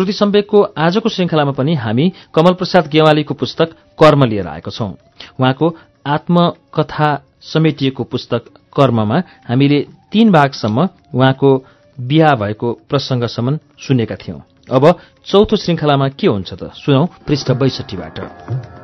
श्रुति सम्वेकको आजको श्रृङ्खलामा पनि हामी कमल प्रसाद गेवालीको पुस्तक कर्म लिएर आएको छौं। उहाँको आत्मकथा समेटिएको पुस्तक कर्ममा हामीले तीन भागसम्म उहाँको बिहा भएको प्रसंगसम्म सुनेका थियौं। अब चौथो श्रृङ्खलामा के हुन्छ त? सुनौ पृष्ठ बैसठीबाट।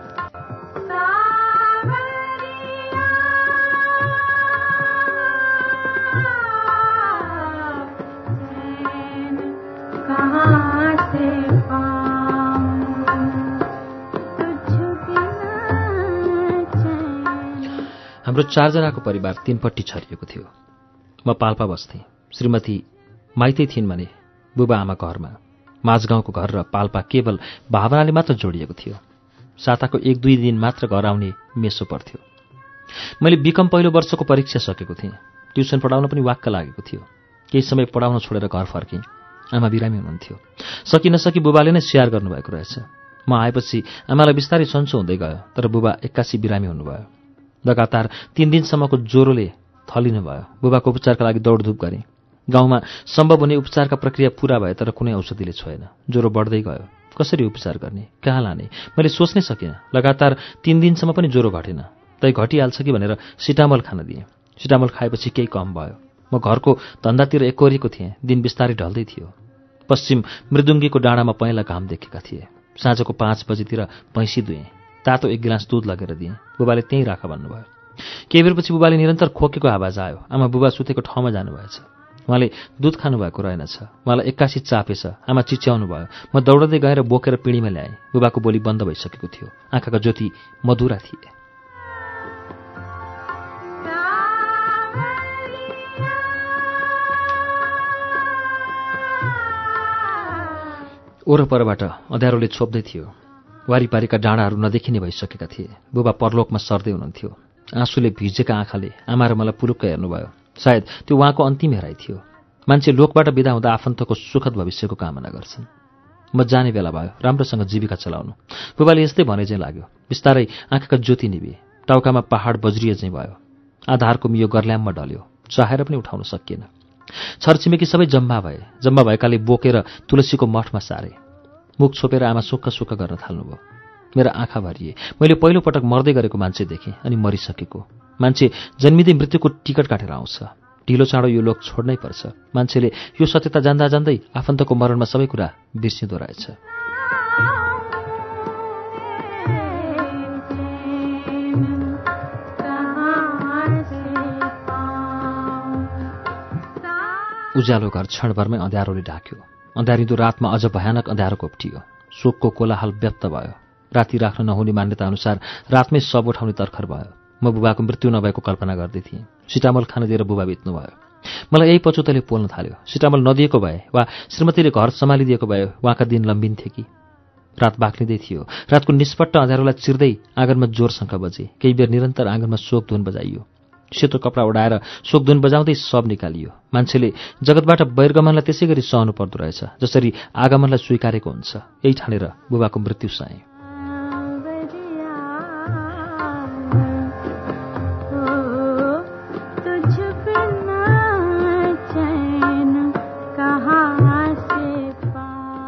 हाम्रो चारजनाको परिवार तीनपट्टि छरिएको थियो। म पाल्पा बस्थेँ। श्रीमती माइतै थिइन् भने बुबा आमा घरमा माझगाउँको घर र पाल्पा केवल भावनाले मात्र जोडिएको थियो। साताको एक दुई दिन मात्र घर आउने मेसो पर्थ्यो। मैले बिकम पहिलो वर्षको परीक्षा सकेको थिएँ। ट्युसन पढाउन पनि वाक्क लागेको थियो। केही समय पढाउन छोडेर घर फर्केँ। आमा बिरामी हुनुहुन्थ्यो। सकि नसकी बुबाले नै स्याहार गर्नुभएको रहेछ। म आएपछि आमालाई बिस्तारै सन्चो हुँदै गयो तर बुबा एक्कासी बिरामी हुनुभयो। लगातार तीन दिनसम्मको ज्वरोले थलिनु भयो। बुबाको उपचारका लागि दौडधुप गरेँ। गाउँमा सम्भव हुने उपचारका प्रक्रिया पूरा भए तर कुनै औषधिले छोएन। ज्वरो बढ्दै गयो। कसरी उपचार गर्ने? कहाँ लाने? मैले सोच्नै सकिनँ। लगातार तीन दिनसम्म पनि ज्वरो घटेन। तै घटिहाल्छ कि भनेर सिटामल खान दिएँ। सिटामल खाएपछि केही कम भयो। म घरको धन्दातिर एकोरीको थिएँ। दिन बिस्तारै ढल्दै थियो। पश्चिम मृदुङ्गीको डाँडामा पहेँला घाम देखेका थिए। साँझको पाँच बजीतिर भैँसी दुएँ। तातो एक गिलास दुध लगेर दिएँ। बुबाले त्यहीँ राख भन्नुभयो। केही बेरपछि बुबाले निरन्तर खोकेको आवाज आयो। आमा बुबा सुतेको ठाउँमा जानुभएछ। उहाँले दुध खानुभएको रहेनछ। उहाँलाई एक्कासी चापेछ आमा चिच्याउनु भयो। म दौडँदै गएर बोकेर पिँढीमा ल्याएँ। बुबाको बोली बन्द भइसकेको थियो। आँखाका ज्योति मधुरा थिए। ओरपरबाट अँध्यारोले छोप्दै थियो। वारिपारीका डाँडाहरू नदेखिने भइसकेका थिए। बुबा परलोकमा सर्दै हुनुहुन्थ्यो। आँसुले भिजेका आँखाले आमा र मलाई पुरुक्क हेर्नुभयो। सायद त्यो उहाँको अन्तिम हेराइ थियो। मान्छे लोकबाट बिदा हुँदा आफन्तको सुखद भविष्यको कामना गर्छन्। म जाने बेला भयो। राम्रोसँग जीविका चलाउनु। बुबाले यस्तै भने चाहिँ लाग्यो। बिस्तारै आँखाका ज्योति निभे टाउकामा पहाड बज्रिए चाहिँ भयो। आधारको मियो गर्ल्याममा ढल्यो। चाहेर पनि उठाउन सकिएन। छरछिमेकी सबै जम्मा भए। जम्मा भएकाले बोकेर तुलसीको मठमा सारे। मुख छोपेर आमा सुक्ख सुक्ख गर्न थाल्नुभयो। मेरा आँखा भरिए मैले पहिलोपटक मर्दै गरेको मान्छे देखेँ अनि मरिसकेको। मान्छे जन्मिँदै मृत्युको टिकट काटेर आउँछ। ढिलो चाँडो यो लोक छोड्नै पर्छ। मान्छेले यो सत्यता जान्दा जान्दै आफन्तको मरणमा सबै कुरा बिर्सिँदो रहेछ। उज्यालो घर क्षणभरमै अँध्यारोले ढाक्यो। अँध्यारिँदो रातमा अझ भयानक अँध्यारो कोप्टियो। शोकको कोलाहाल व्यक्त भयो। राति राख्न नहुने मान्यता अनुसार रातमै सब उठाउने तर्खर भयो। म बुबाको मृत्यु नभएको कल्पना गर्दै थिएँ सिटामल खान दिएर बुबा बित्नुभयो। मलाई यही पचुतले पोल्न थाल्यो। सिटामल नदिएको भए वा श्रीमतीले घर सम्हालिदिएको भए उहाँका दिन लम्बिन्थे कि? रात बाक्लिँदै थियो। रातको निष्पट्ट अँध्यारोलाई चिर्दै आँगनमा जोरसँग बजे। केही बेर निरन्तर आँगनमा शोक धुन बजाइयो। सेतो कपडा उडाएर शोकधुन बजाउँदै सब निकालियो। मान्छेले जगतबाट वैरगमनलाई त्यसै गरी सहनु पर्दो रहेछ जसरी आगमनलाई स्वीकारेको हुन्छ। यही ठानेर बुबाको मृत्यु सहे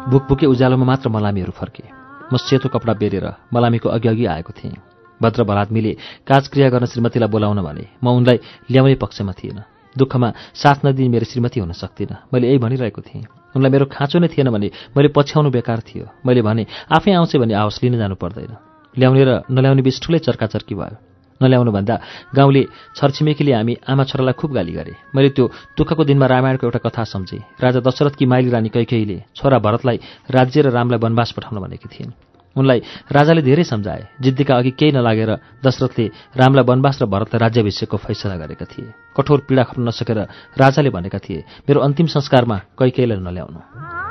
भुकभुके उज्यालोमा मात्र मलामीहरू फर्के। म सेतो कपडा बेरेर मलामीको अघि अघि आएको थिएँ। भद्र भलात्मीले काजक्रिया गर्न श्रीमतीलाई बोलाउन भने म उनलाई ल्याउने पक्षमा थिएन। दुःखमा साथ नदिने मेरो श्रीमती हुन सक्दिनँ मैले यही भनिरहेको थिएँ। उनलाई मेरो खाँचो नै थिएन भने मैले पछ्याउनु बेकार थियो। मैले भने आफै आउँछ भने आवश्य लिन जानु पर्दैन। ल्याउने र नल्याउने बिच ठुलै चर्काचर्की भयो। नल्याउनु भन्दा गाउँले छरछिमेकीले हामी आमा छोरालाई खुब गाली गरे। मैले त्यो दुःखको दिनमा रामायणको एउटा कथा सम्झेँ। राजा दशरथकी माइली रानी कैकेहीले छोरा भरतलाई राज्य र रामलाई वनवास पठाउन भनेकी थिइन्। उनलाई राजाले धेरै सम्झाए। जिद्दीका अघि केही नलागेर दशरथले रामलाई वनवास र भरतलाई राज्याभिषेकको फैसला गरेका थिए। कठोर पीडा खट्न नसकेर राजाले भनेका थिए मेरो अन्तिम संस्कारमा कैकेयीलाई नल्याउनु।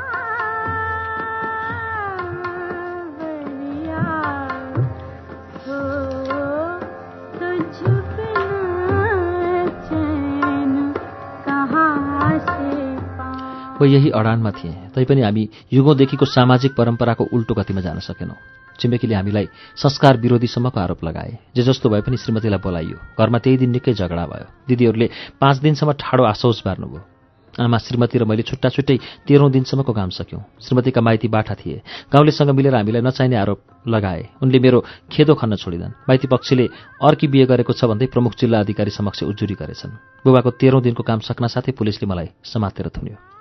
वा यही अडानमा थिए तैपनि हामी युगौँदेखिको सामाजिक परम्पराको उल्टो गतिमा जान सकेनौँ। छिमेकीले हामीलाई संस्कार विरोधीसम्मको आरोप लगाए। जे जस्तो भए पनि श्रीमतीलाई बोलाइयो। घरमा त्यही दिन निकै झगडा भयो। दिदीहरूले पाँच दिनसम्म ठाडो आसौस बार्नुभयो आमा श्रीमती र मैले छुट्टा छुट्टै तेह्रौँ दिनसम्मको काम सक्यौँ। श्रीमतीका माइती बाठा थिए। गाउँलेसँग मिलेर हामीलाई नचाहिने आरोप लगाए। उनले मेरो खेदो खन्न छोडिदन्। माइती पक्षले अर्की बिहे गरेको छ भन्दै प्रमुख जिल्ला अधिकारी समक्ष उजुरी गरेछन्। बुबाको तेह्रौँ दिनको काम सक्न साथै पुलिसले मलाई समातेर थुन्यो।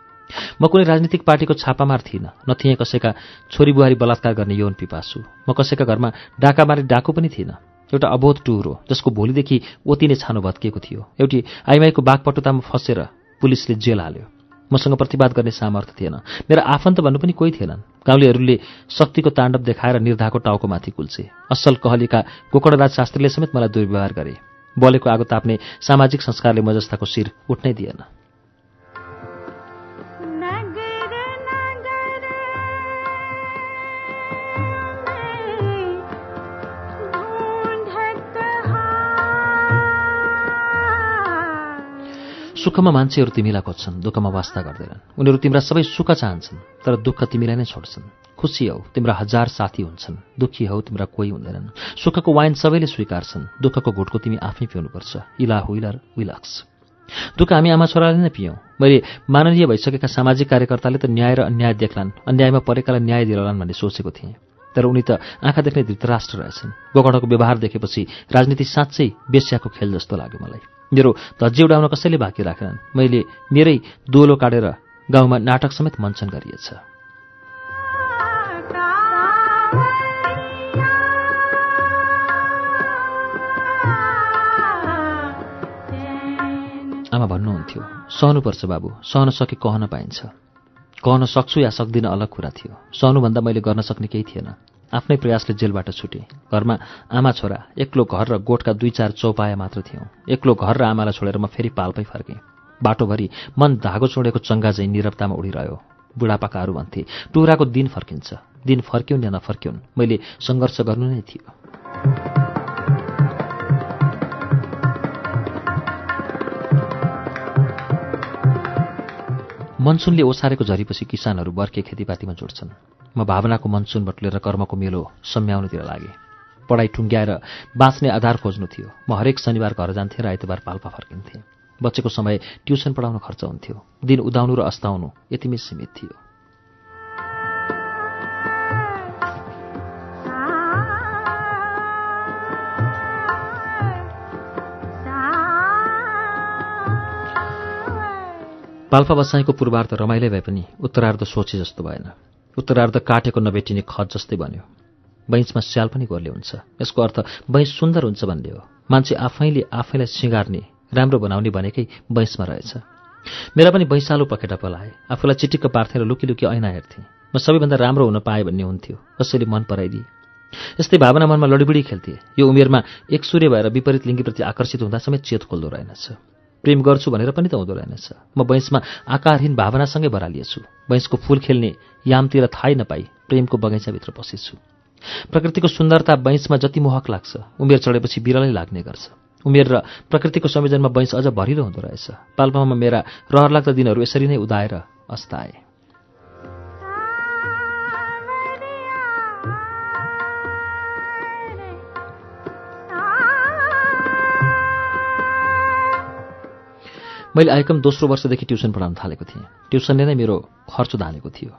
म कुनै राजनीतिक पार्टीको छापामार थिइनँ। न थिएँ कसैका छोरी बुहारी बलात्कार गर्ने यौन पिपासु। म कसैका घरमा डाका मारी डाकु पनि थिइनँ। एउटा अबोध टुर हो जसको भोलिदेखि ओति नै छानो भत्किएको थियो। एउटी आइमाईको बाघपटुतामा फसेर पुलिसले जेल हाल्यो। मसँग प्रतिवाद गर्ने सामर्थ्य थिएन। मेरा आफन्त भन्नु पनि कोही थिएनन्। गाउँलेहरूले शक्तिको ताण्डव देखाएर निर्धाको टाउकोमाथि कुल्छे असल कहलीका गोकर्णराज शास्त्रीले समेत मलाई दुर्व्यवहार गरे। बलेको आगो ताप्ने सामाजिक संस्कारले म जस्ताको शिर उठ्नै दिएन। सुखमा मान्छेहरू तिमीलाई खोज्छन् दुःखमा वास्ता गर्दैनन्। उनीहरू तिम्रा सबै सुख चाहन्छन् तर दुःख तिमीलाई नै छोड्छन्। खुसी हौ तिम्रा हजार साथी हुन्छन् दुःखी हौ तिम्रा कोही हुँदैनन्। सुखको वाइन सबैले स्वीकार्छन् दुःखको घुटको तिमी आफै पिउनुपर्छ। इला हुइलर विलक्स दुःख हामी आमा छोराले नै पियौँ। मैले माननीय भइसकेका सामाजिक कार्यकर्ताले त न्याय र अन्याय देख्लान् अन्यायमा परेकालाई न्याय दिलान् भन्ने सोचेको थिएँ। तर उनी त आँखा देख्ने धृतराष्ट्र रहेछन्। गोकर्णको व्यवहार देखेपछि राजनीति साँच्चै बेस्याको खेल जस्तो लाग्यो मलाई। मेरो धज्जी उडाउन कसैले बाँकी राखेनन्। मैले मेरै दोलो काटेर गाउँमा नाटक समेत मञ्चन गरिएछ। आमा भन्नुहुन्थ्यो सहनुपर्छ बाबु सहन सके कहन पाइन्छ। कहन सक्छु या सक्दिनँ अलग कुरा थियो। सहनुभन्दा मैले गर्न सक्ने केही थिएन। आफ्नै प्रयासले जेलबाट छुटे। घरमा आमा छोरा एक्लो घर र गोठका दुई चार चौपाया मात्र थियौँ। एक्लो घर र आमालाई छोडेर म फेरि पाल्पै फर्केँ। बाटोभरि मन धागो छोडेको चङ्गा झैँ निरवतामा उडिरह्यो। बुढापाकाहरू भन्थे टुराको दिन फर्किन्छ। दिन फर्क्यौन् या नफर्क्यौन् मैले सङ्घर्ष गर्नु नै थियो। मनसुनले ओसारेको झरीपछि किसानहरू बर्के खेतीपातीमा जोड्छन्। म भावनाको मनसुन बटुलेर कर्मको मेलो सम्याउनुतिर लागेँ। पढाइ टुङ्ग्याएर बाँच्ने आधार खोज्नु थियो। म हरेक शनिबार घर जान्थेँ र आइतबार पाल्पा फर्किन्थेँ। बच्चेको समय ट्युसन पढाउन खर्च हुन्थ्यो। दिन उदाउनु र अस्ताउनु यतिमै सीमित थियो। पाल्पा बसाइको पूर्वार्ध रमाइलो भए पनि उत्तरार्ध सोचे जस्तो भएन। उत्तरार्ध काटेको नभेटिने खत जस्तै बन्यो। बैंचमा स्याल पनि गोर्ले हुन्छ। यसको अर्थ बैंच सुन्दर हुन्छ भन्ने हो। मान्छे आफैले आफैलाई सिँगार्ने राम्रो बनाउने भनेकै बैंचमा रहेछ। मेरा पनि बैंसालु पखेटा पलाए। आफूलाई चिटिक्क पार्थेर लुकी लुकी ऐना हेर्थेँ। म सबैभन्दा राम्रो हुन पाएँ भन्ने हुन्थ्यो। कसैले मन पराइदिए। यस्तै भावना मनमा लडीबुडी खेल्थे। यो उमेरमा एक सूर्य भएर विपरीत लिङ्गीप्रति आकर्षित हुँदा समेत चेत खोल्दो रहेनछ। प्रेम गर्छु भनेर पनि त हुँदो रहेनछ। म बैंसमा आकारहीन भावनासँगै बरालिएछु। बैंसको फूल खेल्ने यामतिर थाहै नपाई प्रेमको बगैँचाभित्र पसेछु। प्रकृतिको सुन्दरता बैंसमा जति मोहक लाग्छ उमेर चढेपछि बिरलै लाग्ने गर्छ। उमेर र प्रकृतिको संयोजनमा बैंस अझ भरिलो हुँदो रहेछ। पाल्पामा मेरा रहरलाग्दा दिनहरू यसरी नै उदाएर अस्ताए। मैले आइकम दोस्रो वर्षदेखि ट्युसन पढाउन थालेको थिएँ। ट्युसनले नै मेरो खर्च धानेको थियो।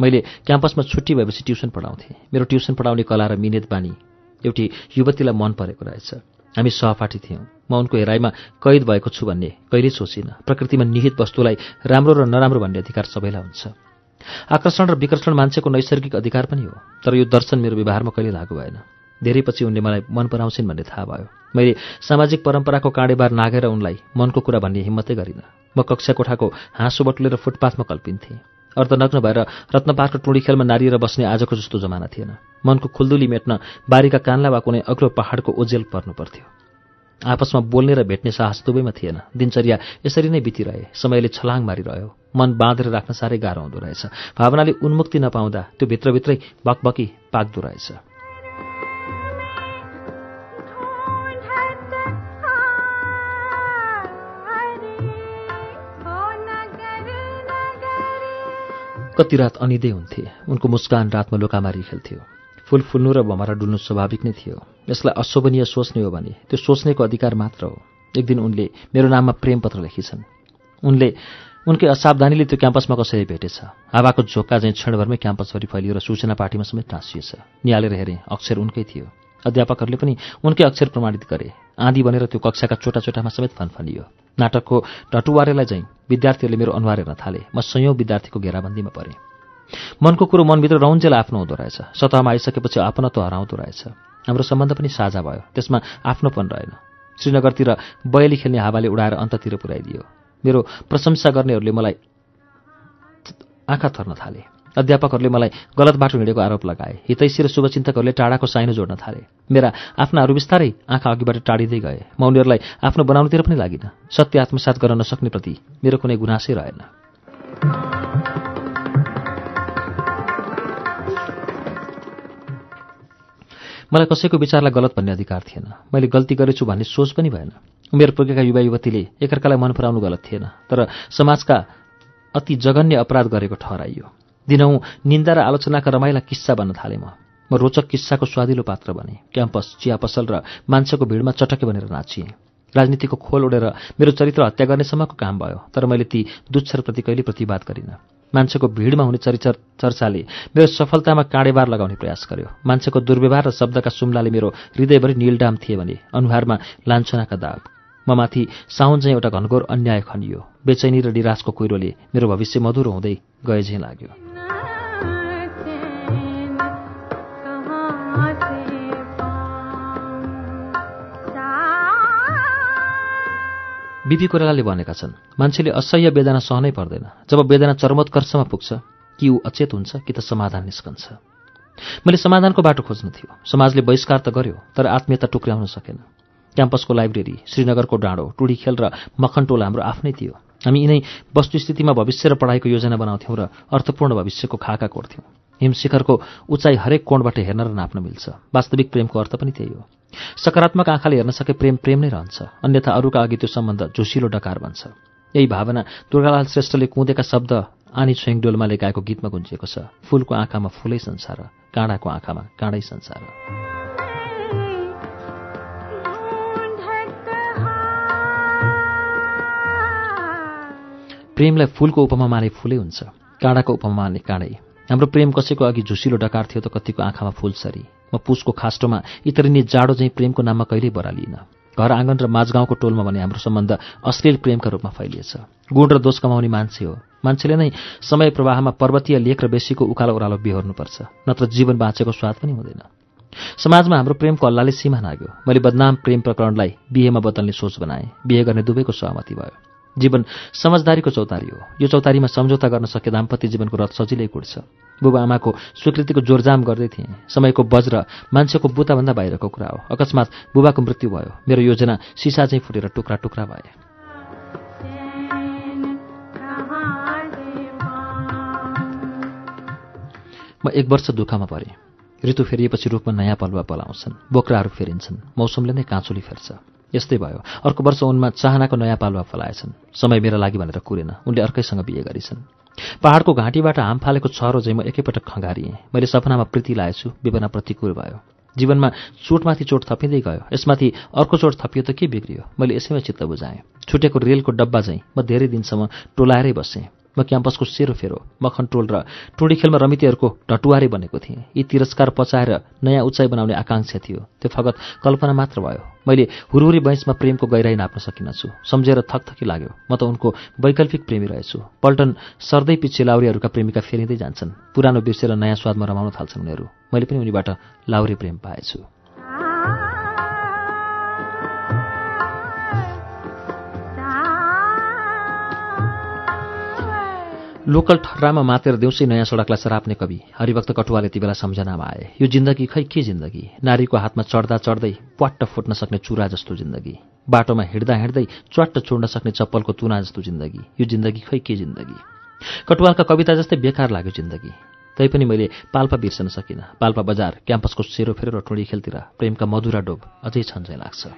मैले क्याम्पसमा छुट्टी भएपछि ट्युसन पढाउँथेँ। मेरो ट्युसन पढाउने कला र मिनेत बानी एउटी युवतीलाई मन परेको रहेछ। हामी सहपाठी थियौँ। म उनको हेराइमा कैद भएको छु भन्ने कहिल्यै सोचिनँ। प्रकृतिमा निहित वस्तुलाई राम्रो र नराम्रो भन्ने अधिकार सबैलाई हुन्छ। आकर्षण र विकर्षण मान्छेको नैसर्गिक अधिकार पनि हो। तर यो दर्शन मेरो व्यवहारमा कहिले लागु भएन। धेरै पछि उनले मलाई मन पराउँछिन् भन्ने थाहा भयो। मैले सामाजिक परम्पराको काँडेबार नागेर उनलाई मनको कुरा भन्ने हिम्मतै गरिनँ। म कक्षा कोठाको हाँसो बटुलेर फुटपाथमा कल्पिन्थेँ। अर्धनग्न भएर रत्नपार्कको टुँडी खेलमा नारिएर बस्ने आजको जस्तो जमाना थिएन। मनको खुल्दुली मेट्न बारीका कान्ला वा कुनै अग्लो पहाडको ओजेल पर्नु पर्थ्यो। आपसमा बोल्ने र भेट्ने साहस दुवैमा थिएन। दिनचर्या यसरी नै बितिरहे। समयले छलाङ मारिरह्यो। मन बाँधेर राख्न साह्रै गाह्रो हुँदो रहेछ। भावनाले उन्मुक्ति नपाउँदा त्यो भित्रभित्रै बकबकी पाक्दो रहेछ। कति रात अनिदै हुन्थे। उनको मुस्कान रातमा लोकामारी खेल्थ्यो। फुल फुल्नु र भमरा डुल्नु स्वाभाविक नै थियो। यसलाई अशोभनीय सोच्ने हो भने त्यो सोच्नेको अधिकार मात्र हो। एक दिन उनले मेरो नाममा प्रेम पत्र लेखिछन्। उनले उनकै असावधानीले त्यो क्याम्पसमा कसरी भेटेछ? हावाको झोक्का चाहिँ क्षणभरमै क्याम्पसभरि फैलियो र सूचना पार्टीमा समेत टाँसिएछ। निहालेर हेरेँ अक्षर उनकै थियो। अध्यापकहरूले पनि उनकै अक्षर प्रमाणित गरे। आँधी बनेर त्यो कक्षाका चोटा चोटामा समेत फनफनियो। नाटकको टटुवारेलाई चाहिँ विद्यार्थीहरूले मेरो अनुहार हेर्न थाले। म संयौँ विद्यार्थीको घेराबन्दीमा परेँ। मनको कुरो मनभित्र रौन्जेल आफ्नो हुँदो रहेछ। सतहमा आइसकेपछि आपनत्व हराउँदो रहेछ। हाम्रो सम्बन्ध पनि साझा भयो। त्यसमा आफ्नोपन रहेन। श्रीनगरतिर बयली खेल्ने हावाले उडाएर अन्ततिर पुर्याइदियो। मेरो प्रशंसा गर्नेहरूले मलाई आँखा थर्न थाले। अध्यापकहरूले मलाई गलत बाटो हिँडेको आरोप लगाए। हितैषी र शुभचिन्तकहरूले टाढाको साइनो जोड्न थाले। मेरा आफ्नाहरू बिस्तारै आँखा अघिबाट टाढिँदै गए। म उनीहरूलाई आफ्नो बनाउनुतिर पनि लागिनँ। सत्य आत्मसात गर्न नसक्ने प्रति मेरो कुनै गुनासै रहेन। मलाई कसैको विचारलाई गलत भन्ने अधिकार थिएन। मैले गल्ती गरेछु भन्ने सोच पनि भएन। उमेर पुगेका युवा युवतीले एकअर्कालाई मन पराउनु गलत थिएन। तर समाजका अति जघन्य अपराध गरेको ठहराइयो। दिनौँ निन्दा र आलोचनाका रमाइला किस्सा बन्न थालेँ म। म रोचक किस्साको स्वादिलो पात्र बने। क्याम्पस चिया पसल र मान्छेको भिडमा चटके बनेर नाचिएँ। राजनीतिको खोल उडेर मेरो चरित्र हत्या गर्नेसम्मको काम भयो तर मैले ती दुच्छरप्रति कहिले प्रतिवाद गरिनँ। मान्छेको भिडमा हुने चरित्र चर्चाले मेरो सफलतामा काँडेबार लगाउने प्रयास गर्यो। मान्छेको दुर्व्यवहार र शब्दका सुम्लाले मेरो हृदयभरि निलडाम थिए भने अनुहारमा लान्छनाका दाग। म माथि साउन चाहिँ एउटा घनघोर अन्याय खनियो। बेचैनी र निराशको कुहिरोले मेरो भविष्य मधुरो हुँदै गए झैँ लाग्यो। बिपी कोइरालाले भनेका छन् मान्छेले असह्य वेदना सहनै पर्दैन। जब वेदना चरमोत्कर्षमा पुग्छ कि ऊ अचेत हुन्छ कि त समाधान निस्कन्छ। मैले समाधानको बाटो खोज्नु थियो। समाजले बहिष्कार त गर्यो तर आत्मीयता टुक्र्याउन सकेन। क्याम्पसको लाइब्रेरी श्रीनगरको डाँडो टुडीखेल र मखनटोल हाम्रो आफ्नै थियो। हामी यिनै वस्तुस्थितिमा भविष्य र पढाइको योजना बनाउँथ्यौँ र अर्थपूर्ण भविष्यको खाका कोर्थ्यौँ। हिमशिखरको उचाइ हरेक कोणबाट हेर्न र नाप्न मिल्छ। वास्तविक प्रेमको अर्थ पनि त्यही हो। सकारात्मक आँखाले हेर्न सके प्रेम प्रेम नै रहन्छ। अन्यथा अरूका अघि त्यो सम्बन्ध जोसिलो डकार बन्छ। यही भावना दुर्गालाल श्रेष्ठले कुँदेका शब्द आनी छोइङडोलमाले गाएको गीतमा गुन्जिएको छ। फूलको आँखामा फुलै संसार काँडाको आँखामा काँडै संसार। प्रेमलाई फूलको उपमा माने फुलै हुन्छ काँडाको उपमा माने काँडै। हाम्रो प्रेम कसैको अघि झुसिलो डकार थियो त कतिको आँखामा फुल सरी। म पुसको खास्टोमा इतरिने जाडो चाहिँ प्रेमको नाममा कहिल्यै बरालिन घर आँगन र माझगाउँको टोलमा भने हाम्रो सम्बन्ध अश्लील प्रेमका रूपमा फैलिएछ। गुण र दोष कमाउने मान्छे हो। मान्छेले नै समय प्रवाहमा पर्वतीय लेख र बेसीको उकालो ओह्रालो बिहोर्नुपर्छ नत्र जीवन बाँचेको स्वाद पनि हुँदैन। समाजमा हाम्रो प्रेमको अल्लाले सीमा नाग्यो। मैले बदनाम प्रेम प्रकरणलाई बिहेमा बदल्ने सोच बनाएँ। बिहे गर्ने दुवैको सहमति भयो। जीवन समझदारीको चौतारी हो। यो चौतारीमा सम्झौता गर्न सके दाम्पत्य जीवनको रथ सजिलै कुट्छ। बुबा आमाको स्वीकृतिको जोरजाम गर्दै थिएँ। समयको बज्र मान्छेको बुताभन्दा बाहिरको कुरा हो। अकस्मात बुबाको मृत्यु भयो। मेरो योजना सिसा चाहिँ फुटेर टुक्रा टुक्रा भए। म एक वर्ष दुःखमा परेँ। ऋतु फेरिएपछि रूपमा नयाँ पलुवा पलाउँछन्। बोक्राहरू फेरिन्छन्। मौसमले नै काँचुली फेर्छ। यस्तै भयो। अर्को वर्ष उनमा चाहनाको नयाँ पालुवा फलाएछन् समय मेरा लागि भनेर कुरेन। उनले अर्कैसँग बिहे गरिछन्। पहाडको घाँटीबाट हाम फालेको छरो चाहिँ म एकैपटक खँगारिएँ मैले सपनामा प्रीति लाएछु विपना प्रतिकूल भयो। जीवनमा चोटमाथि चोट थपिँदै गयो। यसमाथि अर्को चोट थपियो त के बिग्रियो? मैले यसैमा चित्त बुझाएँ। छुटेको रेलको डब्बा चाहिँ म धेरै दिनसम्म टोलाएरै बसेँ। म क्याम्पसको सेरो फेरो मखन टोल र टोडी खेलमा रमितीहरूको ढटुवारै बनेको थिएँ। यी तिरस्कार पचाएर नयाँ उचाइ बनाउने आकाङ्क्षा थियो। त्यो फगत कल्पना मात्र भयो। मैले हुरहुरी बैंसमा प्रेमको गहिराई नाप्न सकिनछु। सम्झेर थकथकी लाग्यो। म त उनको वैकल्पिक प्रेमी रहेछु। पल्टन सर्दै पछि लाउरीहरूका प्रेमिका फेरिँदै जान्छन्। पुरानो बिर्सेर नयाँ स्वादमा रमाउन थाल्छन् उनीहरू। मैले पनि उनीबाट लाउरी प्रेम पाएछु। लोकल ठर्रामा मातेर देउसी नयाँ सडकलाई सराप्ने कवि। हरिभक्त कटुवाले ती बेला सम्झनामा आए। यो जिन्दगी खै के जिन्दगी? नारीको हातमा चढ्दा चढ्दै प्वाट्ट फुट्न सक्ने चुरा जस्तो जिन्दगी। बाटोमा हिँड्दा हिँड्दै च्वाट्ट छोड्न सक्ने चप्पलको तुना जस्तो जिन्दगी। यो जिन्दगी खै के जिन्दगी? कटुवालका कविता जस्तै बेकार लाग्यो जिन्दगी। तैपनि मैले पाल्पा बिर्सन सकिनँ। पाल्पा बजार क्याम्पसको सेरो फेरो र टुँडी खेलतिर प्रेमका मधुरा डोब अझै छन् लाग्छ।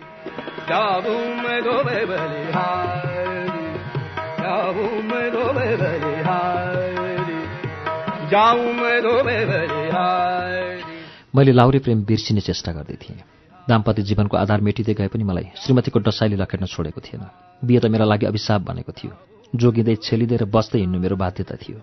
मैले लाउरे प्रेम बिर्सिने चेष्टा गर्दै थिएँ। दाम्पत्य जीवनको आधार मेटिँदै गए पनि मलाई श्रीमतीको डसाइले लखेट्न छोडेको थिएन। बिहे त मेरा लागि अभिशाप बनेको थियो। जोगिँदै छेलिँदै र बस्दै हिँड्नु मेरो बाध्यता थियो।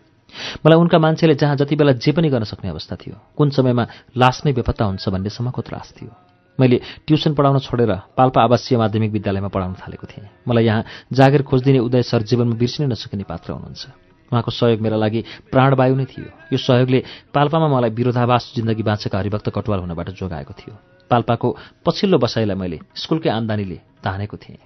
मलाई उनका मान्छेले जहाँ जति बेला जे पनि गर्न सक्ने अवस्था थियो कुन समयमा लास नै बेपत्ता हुन्छ भन्नेसम्मको त्रास थियो। मैले ट्युसन पढाउन छोडेर पाल्पा आवासीय माध्यमिक विद्यालयमा पढाउन थालेको थिएँ। मलाई यहाँ जागिर खोजिदिने उदय सर जीवनमा बिर्सिनै नसकिने पात्र हुनुहुन्छ। उहाँको सहयोग मेरा लागि प्राणवायु नै थियो। यो सहयोगले पाल्पामा मलाई विरोधावास जिन्दगी बाँचेका हरिभक्त कटुवाल हुनबाट जोगाएको थियो। पाल्पाको पछिल्लो बसाइलाई मैले स्कुलकै आम्दानीले तानेको थिएँ।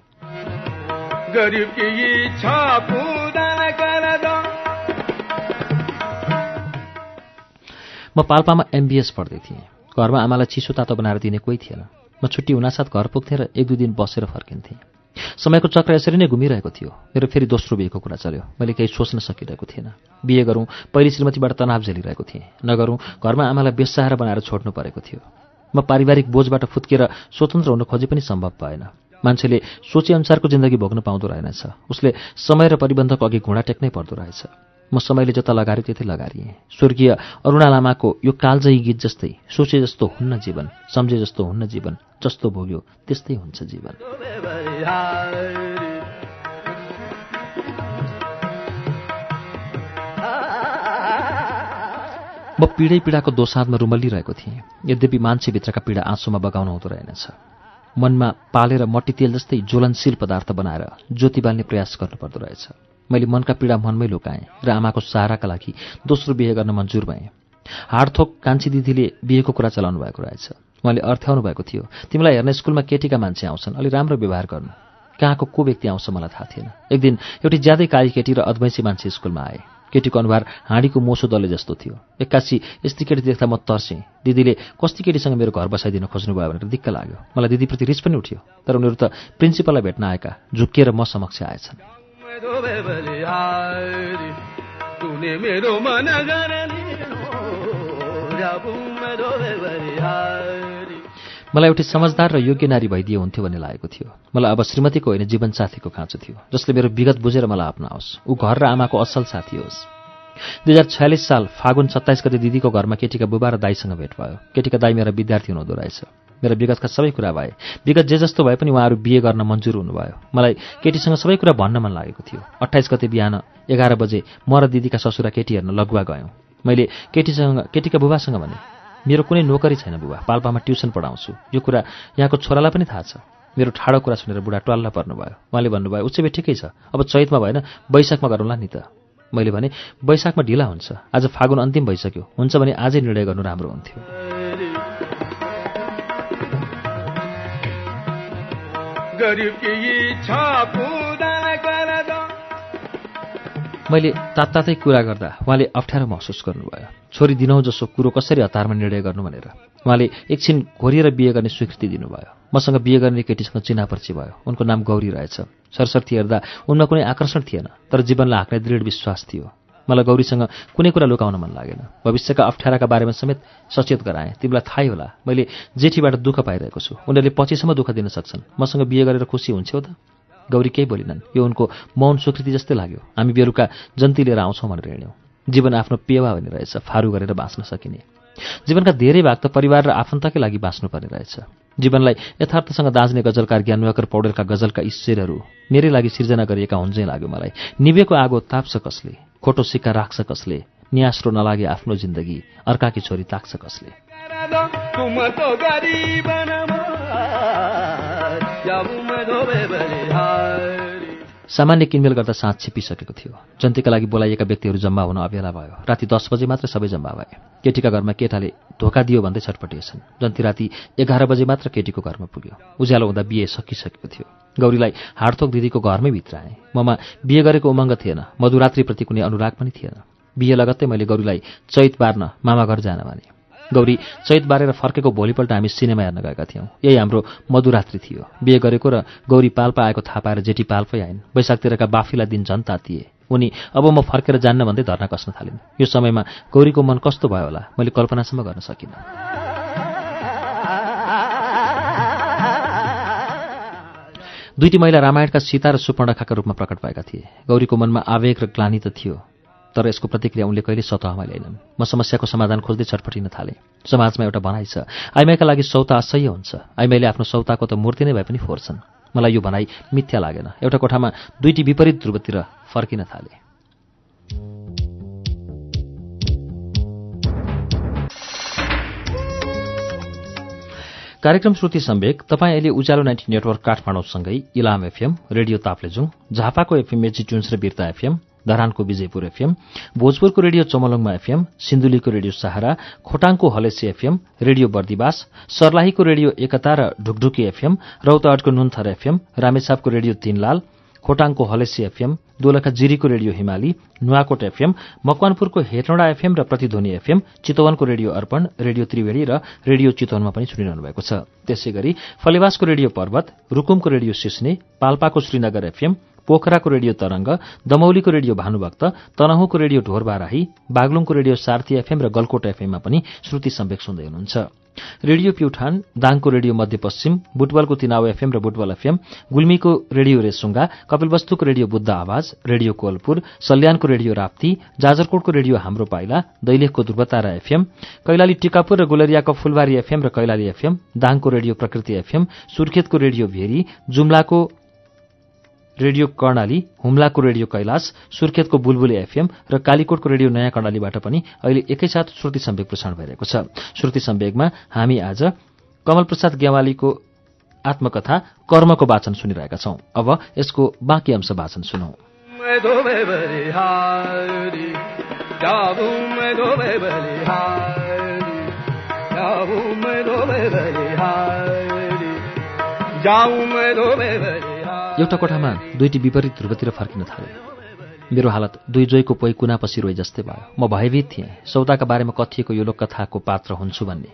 म पाल्पामा एमबिएस पढ्दै थिएँ। घरमा आमालाई चिसो तातो बनाएर दिने कोही थिएन। म छुट्टी हुनासाथ घर पुग्थेँ र एक दुई दिन बसेर फर्किन्थेँ। समयको चक्र यसरी नै घुमिरहेको थियो। मेरो फेरि दोस्रो बिहेको कुरा चल्यो। मैले केही सोच्न सकिरहेको थिएन। बिहे गरौँ पहिली श्रीमतीबाट तनाव झेलिरहेको थिएँ। नगरौँ घरमा आमालाई बेसाएर बनाएर छोड्नु परेको थियो। म पारिवारिक बोझबाट फुत्किएर स्वतन्त्र हुन खोजे पनि सम्भव भएन। मान्छेले सोचेअनुसारको जिन्दगी भोग्न पाउँदो रहेनछ। उसले समय र परिबन्धको अघि घुँडा टेक्नै पर्दो रहेछ। म समयले जता लगाएर त्यतै लगारिएँ। स्वर्गीय अरुणा लामाको यो कालजयी गीत जस्तै सोचे जस्तो हुन्न जीवन सम्झे जस्तो हुन्न जीवन जस्तो भोग्यो त्यस्तै हुन्छ जीवन। म पीडै पीडाको दोसाँधमा रुमल्लिरहेको थिएँ। यद्यपि मान्छेभित्रका पीडा आँसुमा बगाउन हुँदो रहेनछ। मनमा पालेर मट्टी तेल जस्तै ज्वलनशील पदार्थ बनाएर ज्योति बाल्ने प्रयास गर्नुपर्दो रहेछ। मैले मनका पीडा मनमै लुकाएँ र आमाको सहाराका लागि दोस्रो बिहे गर्न मन्जुर भएँ। हाडथोक कान्छी दिदीले बिहेको कुरा चलाउनु भएको रहेछ। उहाँले अर्थ्याउनु भएको थियो तिमीलाई हेर्न स्कुलमा केटीका मान्छे आउँछन् अलि राम्रो व्यवहार गर्नु। कहाँको को व्यक्ति आउँछ मलाई थाहा थिएन। एक दिन एउटी ज्यादै काली केटी र अद्वैंसी मान्छे स्कुलमा आए। केटीको अनुहार हाँडीको मोसो दले जस्तो थियो। एक्कासी यस्तै केटी देख्दा म तर्सेँ। दिदीले कस्ती केटीसँग मेरो घर बसाइदिन खोज्नुभयो भनेर दिक्क लाग्यो। मलाई दिदीप्रति रिस पनि उठ्यो तर उनीहरू त प्रिन्सिपललाई भेट्न आएका झुक्किएर म समक्ष आएछन्। मलाई एउटी समझदार र योग्य नारी भइदिए हुन्थ्यो भन्ने लागेको थियो। मलाई अब श्रीमतीको होइन जीवनसाथीको खाँचो थियो। जसले मेरो विगत बुझेर मलाई अप्नाओस्। ऊ घर र आमाको असल साथी होस्। दुई हजार छयालिस साल फागुन सत्ताइस गते दिदीको घरमा केटीका बुबा र दाईसँग भेट भयो। केटीका दाई मेरा विद्यार्थी हुनुहुँदो रहेछ। मेरा विगतका सबै कुरा भए। विगत जे जस्तो भए पनि उहाँहरू बिहे गर्न मन्जुर हुनुभयो। मलाई केटीसँग सबै कुरा भन्न मन लागेको थियो। अट्ठाइस गते बिहान एघार बजे म र दिदीका ससुरा केटी हेर्न लगुवा गयौँ। मैले केटीसँग केटीका बुबासँग भने मेरो कुनै नोकरी छैन बुबा पाल्पामा ट्युसन पढाउँछु। यो कुरा यहाँको छोरालाई पनि थाहा छ। मेरो ठाडो कुरा सुनेर बुढा टल्ला पर्नुभयो। उहाँले भन्नुभयो उच्चबे ठिकै छ। अब चैतमा भएन वैशाखमा गरौँला नि त। मैले भने वैशाखमा ढिला हुन्छ। आज फागुन अन्तिम भइसक्यो। हुन्छ भने आजै निर्णय गर्नु राम्रो हुन्थ्यो। मैले तात्तातै कुरा गर्दा उहाँले अप्ठ्यारो महसुस गर्नुभयो। छोरी दिनौ जसो कुरो कसरी हतारमा निर्णय गर्नु भनेर। उहाँले एकछिन घोरिएर बिहे गर्ने स्वीकृति दिनुभयो। मसँग बिहे गर्ने केटीसँग चिनापर्ची भयो। उनको नाम गौरी रहेछ सरस्वती हेर्दा उनमा कुनै आकर्षण थिएन तर जीवनलाई हाँक्ने दृढ विश्वास थियो। मलाई गौरीसँग कुनै कुरा लुकाउन मन लागेन। भविष्यका अप्ठ्याराका बारेमा समेत सचेत गराएँ। तिमीलाई थाहै होला। मैले जेठीबाट दुःख पाइरहेको छु। उनीहरूले पछिसम्म दुःख दिन सक्छन्। मसँग बिहे गरेर खुसी हुन्थ्यौ त? गौरी केही बोलिनन्। यो उनको मौन स्वीकृति जस्तै लाग्यो। हामी बेलुका जन्ती लिएर आउँछौँ भनेर हिँड्यौँ। जीवन आफ्नो पेवा भन्ने रहेछ। फारू गरेर बाँच्न सकिने। जीवनका धेरै भाग त परिवार र आफन्तकै लागि बाँच्नुपर्ने रहेछ। जीवनलाई यथार्थसँग दाँच्ने गजलकार ज्ञानवाकर पौडेलका गजलका ईश्वरहरू मेरै लागि सिर्जना गरिएका हुन्छै लाग्यो मलाई। निवेको आगो ताप्छ कसले? खोटो सिक्का राख्छ कसले? न्यास्रो नलागे आफ्नो जिन्दगी अर्काकी छोरी ताक्छ कसले? सामान्य किनमेल गर्दा साँझ छिपिसकेको थियो। जन्तीका लागि बोलाइएका व्यक्तिहरू जम्मा हुन अबेला भयो। राति दस बजे मात्र सबै जम्मा भए। केटीका घरमा केटाले धोका दियो भन्दै छटपटिएछन्। जन्ती राति एघार बजे मात्र केटीको घरमा पुग्यो। उज्यालो हुँदा बिहे सकिसकेको थियो। गौरीलाई हाडथोक दिदीको घरमै भित्र आएँ। ममा बिहे गरेको उमङ्ग थिएन। मधुरात्रिप्रति कुनै अनुराग पनि थिएन। बिहे लगत्तै मैले गौरीलाई चैत बार्न मामा घर जान भने गौरी चैत बारेर फर्केको भोलिपल्ट हामी सिनेमा हेर्न गएका थियौँ। यही हाम्रो मधुरात्रि थियो। बिहे गरेको र गौरी पाल्पा आएको थाहा पाएर जेठी पाल्पै आइन्। वैशाखतिरका बाफीलाई दिन झन् तातिए। उनी अब म फर्केर जान्न भन्दै धर्ना कस्न थालिन्। यो समयमा गौरीको मन कस्तो भयो होला? मैले कल्पनासम्म गर्न सकिनँ। दुईटी महिला रामायणका सीता र सुपर्णखाका रूपमा प्रकट भएका थिए। गौरीको मनमा आवेग र ग्लानी त थियो। तर यसको प्रतिक्रिया उनले कहिले सतहमा ल्याएनन्। म समस्याको समाधान खोज्दै छटपटिन थालेँ। समाजमा एउटा भनाइ छ। आइमाईका लागि सौता असह्य हुन्छ। आइमाईले आफ्नो सौताको त मूर्ति नै भए पनि फोर्छन्। मलाई यो भनाइ मिथ्या लागेन। एउटा कोठामा दुईटी विपरीत ध्रुवतिर फर्किन थाले। कार्यक्रम श्रुति सम्वेक तपाईँ अहिले उज्यालो नाइन्टी नेटवर्क काठमाडौँसँगै इलाम एफएम रेडियो ताप्लेजुङ झापाको एफएम मेची ट्युन्स र बिर्ता एफएम धरानको विजयपुर एफएम भोजपुरको रेडियो चमलङमा एफएम सिन्धुलीको रेडियो सहारा खोटाङको हलेसी एफएम रेडियो बर्दिवास सर्लाहीको रेडियो एकता र ढुकढुकी एफएम रौतहटको नुन्थर एफएम रामेछापको रेडियो तीनलाल खोटाङको हलेसी एफएम दोलखा जिरीको रेडियो हिमाली नुवाकोट एफएम मकवानपुरको हेटौँडा एफएम र प्रतिध्वनि एफएम चितवनको रेडियो अर्पण रेडियो त्रिवेणी र रेडियो चितवनमा पनि सुनिरहनु भएको छ। त्यसै गरी फलेवासको रेडियो पर्वत रुकुमको रेडियो सिस्ने पाल्पाको श्रीनगर एफएम पोखराको रेडियो तरंग दमौलीको रेडियो भानुभक्त तनहुँको रेडियो ढोरबाराही बागलुङको रेडियो सार्थी एफएम र गलकोट एफएममा पनि श्रुति सम्वेक सुन्दै हुनुहुन्छ। रेडियो प्युठान दाङको रेडियो मध्यपश्चिम बुटवलको तिनाव एफएम र बुटवल एफएम गुल्मीको रेडियो रेसुङ्गा कपिलवस्तुको रेडियो बुद्ध आवाज रेडियो कोलपुर सल्यानको रेडियो राप्ती जाजरकोटको रेडियो हाम्रो पाइला दैलेखको ध्रुवतारा एफएम कैलाली टिकापुर र गुलरियाको फुलबारी एफएम र कैलाली एफएम दाङको रेडियो प्रकृति एफएम सुर्खेतको रेडियो भेरी जुम्लाको रेडियो कर्णाली हुम्लाको रेडियो कैलाश सुर्खेतको बुलबुले एफएम र कालीकोटको रेडियो नयाँ कर्णालीबाट पनि अहिले एकैसाथ श्रुति सम्वेक प्रसारण भइरहेको छ। श्रुति सम्वेकमा हामी आज कमल प्रसाद गेवालीको आत्मकथा कर्मको वाचन सुनिरहेका छौं। अब यसको बाँकी अंश वाचन सुनौ। एउटा कोठामा दुईटी विपरीत ध्रुवतिर फर्किन थाले। मेरो हालत दुई जोइको पोइ कुना रोइ जस्तै भयो। म भयभीत थिएँ सौदाका बारेमा कथिएको यो लोककथाको पात्र हुन्छु भन्ने।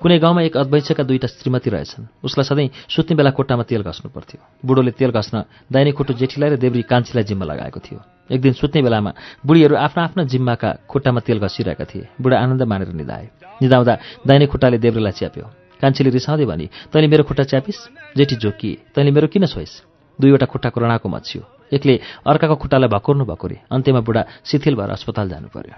कुनै गाउँमा एक अद्वैंशका दुईटा श्रीमती रहेछन्। उसलाई सधैँ सुत्ने बेला कोट्टामा तेल घस्नु पर्थ्यो। बुढोले तेल घस्न दाहिने खुट्टो जेठीलाई र देब्री कान्छीलाई जिम्मा लगाएको थियो। एक दिन सुत्ने बेलामा बुढीहरू आफ्ना आफ्ना जिम्माका खुट्टामा तेल घसिरहेका थिए। बुढा आनन्द मानेर निधाए निधाउँदा दाहिने खुट्टाले देब्रेलाई च्याप्यो। कान्छीले रिसाउँदै भनी तैँले मेरो खुट्टा च्यापिस्? जेठी जोकिए तैँले मेरो किन छोइस्? दुईवटा खुट्टाको रणाको मच्छियो एकले अर्काको खुट्टालाई भकुर्नु भकुरे अन्त्यमा बुढा शिथिल भएर अस्पताल जानु पर्यो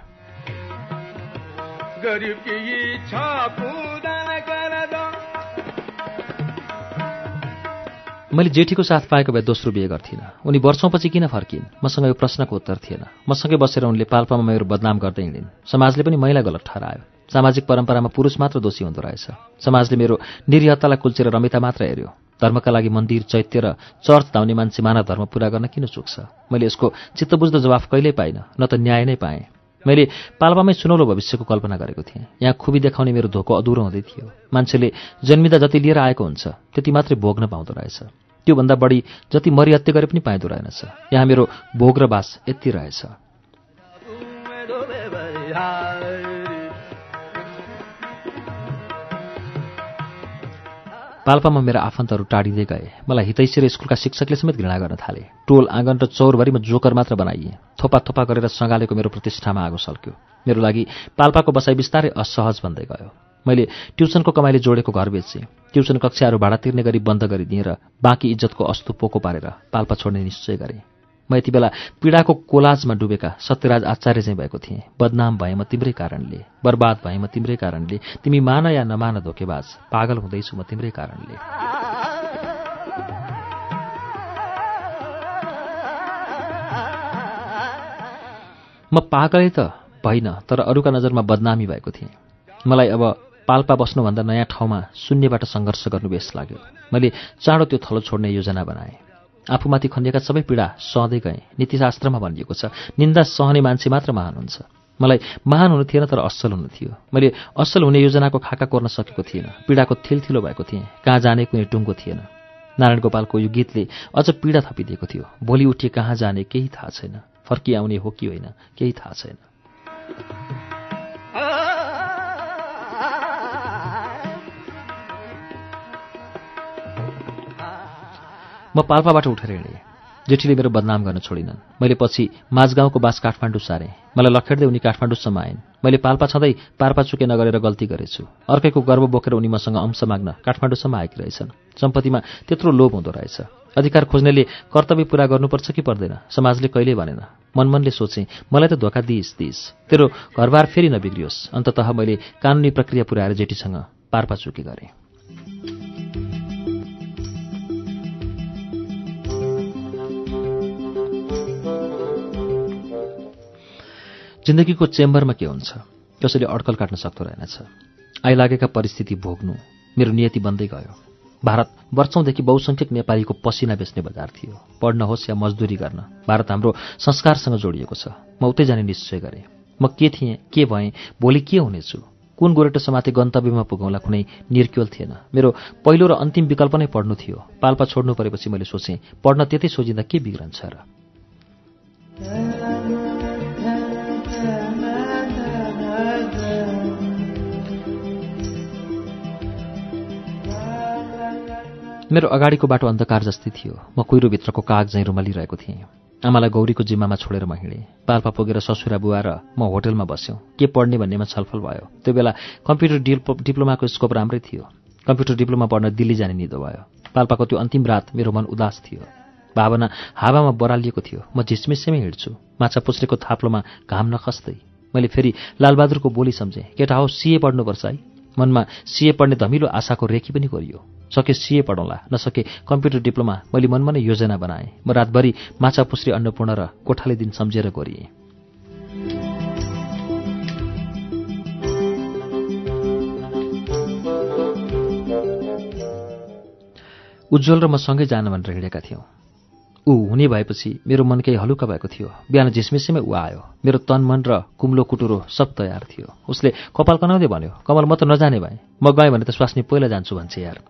मैले जेठीको साथ पाएको भए दोस्रो बिहे गर्थिनँ। उनी वर्षौँपछि किन फर्किन्? मसँग यो प्रश्नको उत्तर थिएन। मसँगै बसेर उनले पाल्पामा मेरो बदनाम गर्दै हिँडिन्। समाजले पनि महिला गलत ठहरायो। सामाजिक परम्परामा पुरुष मात्र दोषी हुँदो रहेछ। समाजले मेरो निर्हत्तालाई कुल्चेर रमिता मात्र हेऱ्यो। धर्मका लागि मन्दिर चैत्य र चर्च धाउने मान्छे मानव धर्म पूरा गर्न किन चुक्छ? मैले यसको चित्तबुझ्दो जवाफ कहिल्यै पाइनँ न त न्याय नै पाएँ। मैले पाल्पामै सुनौलो भविष्यको कल्पना गरेको थिएँ। यहाँ खुबी देखाउने मेरो धोको अधुरो हुँदै थियो। मान्छेले जन्मिँदा जति लिएर आएको हुन्छ त्यति मात्रै भोग्न पाउँदो रहेछ। त्योभन्दा बढी जति मरिहत्य गरे पनि पाइँदो रहेनछ। यहाँ मेरो भोग र बास यति रहेछ। पाल्पामा मेरा आफन्तहरू टाढिँदै गए। मलाई हितैसी र स्कुलका शिक्षकले समेत घृणा गर्न थाले। टोल आँगन र चौरभरिमा जोकर मात्र बनाइए। थोपा थोपा गरेर सङ्गालेको मेरो प्रतिष्ठामा आगो सल्क्यो। मेरो लागि पाल्पाको बसाइ बिस्तारै असहज बन्दै गयो। मैले ट्युसनको कमाइले जोडेको घर बेचेँ। ट्युसन कक्षाहरू भाडा तिर्ने गरी बन्द गरिदिएँ र बाँकी इज्जतको अस्तु पोको पारेर पाल्पा छोड्ने निश्चय गरेँ। म यति बेला पीडाको कोलाजमा डुबेका सत्यराज आचार्य चाहिँ भएको थिएँ। बदनाम भए म तिम्रै कारणले बर्बाद भए म तिम्रै कारणले। तिमी मान या नमान धोकेबाज पागल हुँदैछु म तिम्रै कारणले। म पागलै त भइन तर अरूका नजरमा बदनामी भएको थिएँ। मलाई अब पाल्पा बस्नुभन्दा नयाँ ठाउँमा शून्यबाट सङ्घर्ष गर्नु बेस लाग्यो। मैले चाँडो त्यो थलो छोड्ने योजना बनाएँ। आफूमाथि खनिएका सबै पीडा सहँदै गएँ। नीतिशास्त्रमा भनिएको छ निन्दा सहने मान्छे मात्र महान हुन्छ। मलाई महान हुनु थिएन तर असल हुनु थियो। मैले असल हुने योजनाको खाका कोर्न सकेको थिएन। पीडाको थिलथिलो भएको थिएँ। कहाँ जाने कुनै टुङ्गो थिएन। नारायण गोपालको यो गीतले अझ पीडा थपिदिएको थियो। भोलि उठे कहाँ जाने केही थाहा छैन। फर्किआउने हो कि होइन केही थाहा छैन। म पाल्पाबाट उठेर हिँडेँ। जेठीले मेरो बदनाम गर्न छोडिनन्। मैले पछि माझगाउँको बास काठमाडौँ सारेँ। मलाई लखेड्दै उनी काठमाडौँसम्म आइन्। मैले पाल्पा छँदै पारपा चुके नगरेर गल्ती गरेछु। अर्कैको गर्व बोकेर उनी मसँग अंश माग्न काठमाडौँसम्म आएकी रहेछन् सम्पत्तिमा त्यत्रो लोभ हुँदो रहेछ। अधिकार खोज्नेले कर्तव्य पूरा गर्नुपर्छ कि पर्दैन? समाजले कहिल्यै भनेन? मनमनले सोचेँ मलाई त धोका दिइस् दिइस्। तेरो घरबार फेरि नबिग्रियोस्। अन्ततः मैले कानुनी प्रक्रिया पुऱ्याएर जेठीसँग पारपाचुकी गरेँ। जिन्दगीको चेम्बरमा के हुन्छ? कसैले अड्कल काट्न सक्दो रहेनछ। आइलागेका परिस्थिति भोग्नु मेरो नियति बन्दै गयो। भारत वर्षौँदेखि बहुसङ्ख्यक नेपालीको पसिना बेच्ने बजार थियो। पढ्न होस् या मजदुरी गर्न भारत हाम्रो संस्कारसँग जोडिएको छ। म उतै जाने निश्चय गरेँ। म के थिएँ के भएँ भोलि के हुनेछु? कुन गोरेटो समाते गन्तव्यमा पुगाउला कुनै निर्क्योल थिएन। मेरो पहिलो र अन्तिम विकल्प नै पढ्नु थियो। पाल्पा छोड्नु परेपछि मैले सोचेँ पढ्न त्यतै सोझिँदा के बिग्रन्छ र? मेरो अगाडिको बाटो अन्धकार जस्तै थियो। म कुहिरोभित्रको काग झैँ रुमलिरहेको थिएँ। आमालाई गौरीको जिम्मामा छोडेर म हिँडेँ। पाल्पा पुगेर ससुरा बुवा र म होटेलमा बस्यौँ। के पढ्ने भन्नेमा छलफल भयो। त्यो बेला कम्प्युटर डिप्लोमाको स्कोप राम्रै थियो। कम्प्युटर डिप्लोमा पढ्न दिल्ली जाने निदो भयो। पाल्पाको त्यो अन्तिम रात मेरो मन उदास थियो। भावना हावामा बरालिएको थियो। म झिसमिसेमै हिँड्छु। माछा पुछ्रेको थाप्लोमा घाम नखस्दै। मैले फेरि लालबहादुरको बोली सम्झेँ। केटा हो सिए पढ्नुपर्छ है। मनमा सिए पढ्ने धमिलो आशाको रेखी पनि गरियो। सके सिए पढौँला नसके कम्प्युटर डिप्लोमा मैले मनमा नै योजना बनाएँ। म रातभरि माछा पुस्री अन्नपूर्ण र कोठाले दिन सम्झेर गरिएँ। उज्जवल र म सँगै जान भनेर हिँडेका थियौँ। ऊ हुने भएपछि मेरो मन केही हलुका भएको थियो। बिहान झिसमिसैमै ऊ आयो। मेरो तन मन र कुम्लो कुटुरो सब तयार थियो। उसले कपाल कनाउँदै भन्यो कमल म त नजाने भएँ म गएँ भने त स्वास्नी पहिला जान्छु भन्छ यार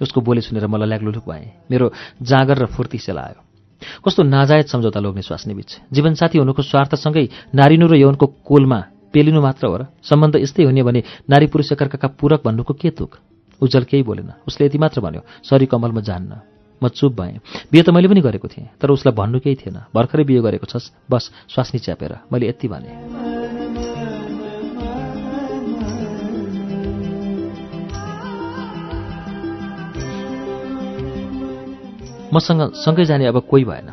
उसको बोली सुनेर मलाई ल्याग्लुलुक भएँ। मेरो जाँगर र फुर्ती सेलायो। कस्तो नाजायज सम्झौता लोग्ने स्वास्नी बिच। जीवनसाथी हुनुको स्वार्थसँगै नारिनु र यौनको कोलमा पेलिनु मात्र हो र सम्बन्ध यस्तै हुने भने नारी पुरुष एकअर्काका पूरक भन्नुको के तुक? उज्जवल केही बोलेन। उसले यति मात्र भन्यो सरी कमल म जान्न। म चुप भएँ। बिहे त मैले पनि गरेको थिएँ तर उसलाई भन्नु केही थिएन। भर्खरै बिहे गरेको छस् बस स्वास्नी च्यापेर मैले यति भने। मसँग सँगै जाने अब कोही भएन।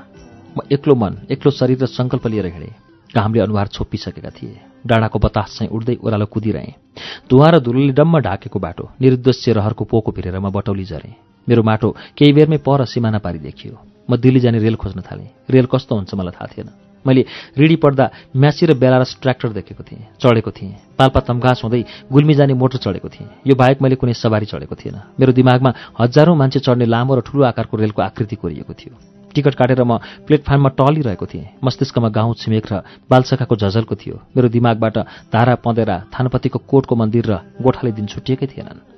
म एक्लो मन एक्लो शरीर र सङ्कल्प लिएर हिँडेँ। घामले अनुहार छोपिसकेका थिए। डाँडाको बतास चाहिँ उड्दै ओह्रालो कुदिरहेँ। धुवा र धुलोले डम्म ढाकेको बाटो निरुद्देश्य रहरको पोको भिरेर म बटौली झरेँ। मेरो माटो केही बेरमै पर सिमाना पारी देखियो म दिल्ली जाने रेल खोज्न थालेँ। रेल कस्तो हुन्छ मलाई थाहा थिएन। मैले रिडी पढ्दा म्यासी र बेलारस ट्र्याक्टर देखेको थिएँ चढेको थिएँ। पाल्पा तम्घास हुँदै गुल्मी जाने मोटर चढेको थिएँ। यो बाहेक मैले कुनै सवारी चढेको थिएन। मेरो दिमागमा हजारौँ मान्छे चढ्ने लामो र ठुलो आकारको रेलको आकृति कोरिएको थियो। टिकट काटेर म प्लेटफार्ममा टलिरहेको थिएँ। मस्तिष्कमा गाउँ छिमेक र बालसखाको झझलको थियो। मेरो दिमागबाट धारा पँधेरा थानपतिको कोटको मन्दिर र गोठाले दिन छुटिएकै थिएनन्।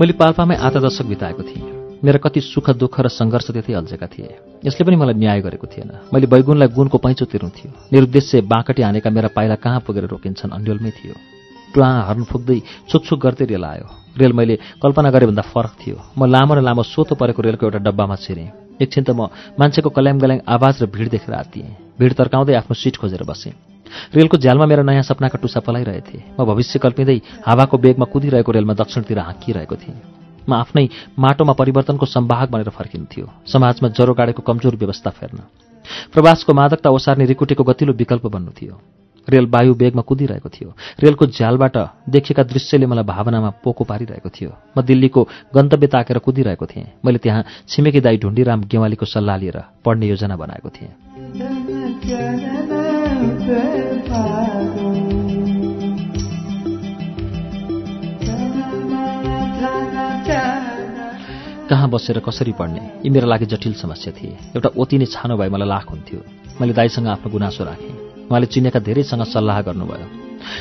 मैले पाल्पामै आधा दशक बिताएको थिएँ। मेरा कति सुख दुःख र सङ्घर्ष त्यतै अल्झेका थिए। यसले पनि मलाई न्याय गरेको थिएन। मैले बैगुनलाई गुणको पैँचो तिर्नु थियो। निरुद्देश्य बाँकटी हानेका मेरा पाइला कहाँ पुगेर रोकिन्छन् अन्यलमै थियो। टुवा हर्न फुक्दै छुकछुक गर्दै रेल आयो। रेल मैले कल्पना गरे भन्दा फरक थियो। म लामो र लामो सोतो परेको रेलको एउटा डब्बामा छिरेँ। एकछिन त म मान्छेको कल्याङ गल्याङ आवाज र भिड देखेर आत्तिएँ। भिड तर्काउँदै आफ्नो सिट खोजेर बसेँ। रेलको झ्यालमा मेरा नयाँ सपनाका टुसा पलाइरहेथे म भविष्य कल्पिँदै हावाको बेगमा कुदिरहेको रेलमा दक्षिणतिर हाँकिरहेको थिएँ। म आफ्नै माटोमा परिवर्तनको सम्वाहक बनेर फर्किनु थियो। समाजमा जरो गाडेको कमजोर व्यवस्था फेर्न। प्रवासको मादकता ओसार्ने रिकुटेको गतिलो विकल्प बन्नु थियो। रेल वायु बेगमा कुदिरहेको थियो। रेलको झ्यालबाट देखेका दृश्यले मलाई भावनामा पोको पारिरहेको थियो। म दिल्लीको गन्तव्य ताकेर कुदिरहेको थिएँ। मैले त्यहाँ छिमेकी दाई ढुण्डीराम गेवालीको सल्लाह लिएर पढ्ने योजना बनाएको थिएँ। कहाँ बसेर कसरी पढ्ने? यी मेरा लागि जटिल समस्या थिए। एउटा ओती नै छानो भए मलाई लाख हुन्थ्यो मैले दाईसँग आफ्नो गुनासो राखेँ। उहाँले चिनेका धेरैसँग सल्लाह गर्नुभयो।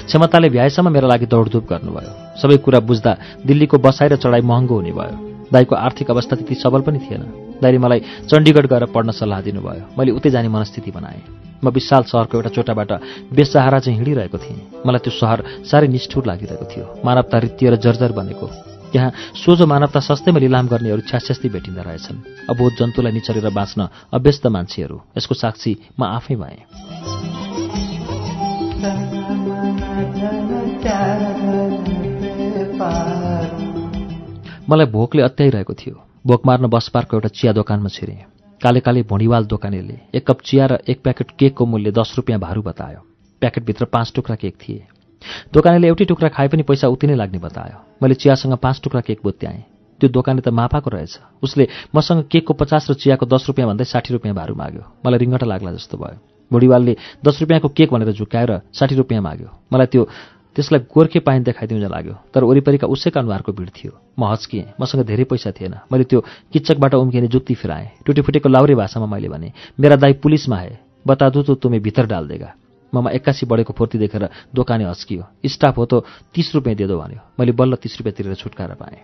क्षमताले भ्याएसम्म मेरा लागि दौडधुप गर्नुभयो। सबै कुरा बुझ्दा दिल्लीको बसाइ र चढाइ महँगो हुने भयो। दाईको आर्थिक अवस्था त्यति सबल पनि थिएन। दाइले मलाई चण्डीगढ गएर पढ्न सल्लाह दिनुभयो। मैले उतै जाने मनस्थिति बनाएँ। म विशाल सहरको एउटा चोटाबाट बेसहारा चाहिँ हिँडिरहेको थिएँ। मलाई त्यो सहर साह्रै निष्ठुर लागिरहेको थियो। मानवता रित्तिएर जर्जर बनेको। यहाँ सोझो मानवता सस्तैमा लिलाम गर्नेहरू छ्यास्यास्ती भेटिँदा रहेछन्। अबोध जन्तुलाई निचरेर बाँच्न अभ्यस्त मान्छेहरू। यसको साक्षी म आफै भएँ। मलाई भोकले अत्याइरहेको थियो। भोक मार्न बस पार्कको एउटा चिया दोकानमा छिरेँ। काले काले भुँडीवाल दोकानेले एक कप चिया र एक प्याकेट केकको मूल्य दस रुपियाँ भारू बतायो। प्याकेटभित्र पाँच टुक्रा केक थिए। दोकानेले एउटै टुक्रा खाए पनि पैसा उति नै लाग्ने बतायो। मैले चियासँग पाँच टुक्रा केक बुत्याएँ। त्यो दोकाने त मापाको रहेछ। उसले मसँग केकको पचास र चियाको दस रुपियाँ भन्दै साठी रुपियाँ भारू माग्यो। मलाई रिङ्गटा लाग्ला जस्तो भयो। भुँडीवालले दस रुपियाँको केक भनेर झुक्काएर साठी रुपियाँ माग्यो। मलाई त्यो त्यसलाई गोर्खे पाइन देखाइदिउँ लाग्यो। तर वरिपरिका उसैका अनुहारको भिड थियो। म हच्किएँ। मसँग धेरै पैसा थिएन। मैले त्यो किच्चकबाट उम्किने जुक्ति फिराएँ। टुटीफुटेको लाउरे भाषामा मैले भने मेरा दाई पुलिसमा आए। बतादु त तुमे भित्र डाल्देगा ममा एक्कासी बढेको फुर्ती देखेर दोकाने हस्कियो। स्टाफ हो त तिस रुपियाँ दिँदो भन्यो। मैले बल्ल तिस रुपियाँ तिरेर छुटकारा पाएँ।